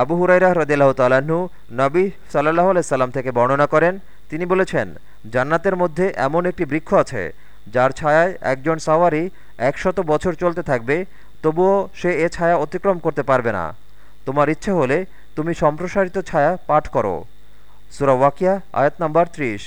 আবু হুরাইরাহ রদিল্লাহ তাল্লাহ্ন নবী সাল্লাহ সাল্লাম থেকে বর্ণনা করেন। তিনি বলেছেন, জান্নাতের মধ্যে এমন একটি বৃক্ষ আছে, যার ছায়ায় একজন সাওয়ারি একশত বছর চলতে থাকবে, তবুও সে এ ছায়া অতিক্রম করতে পারবে না। তোমার ইচ্ছে হলে তুমি সম্প্রসারিত ছায়া পাঠ করো। সুরা ওয়াকিয়া, আয়াত নম্বর ত্রিশ।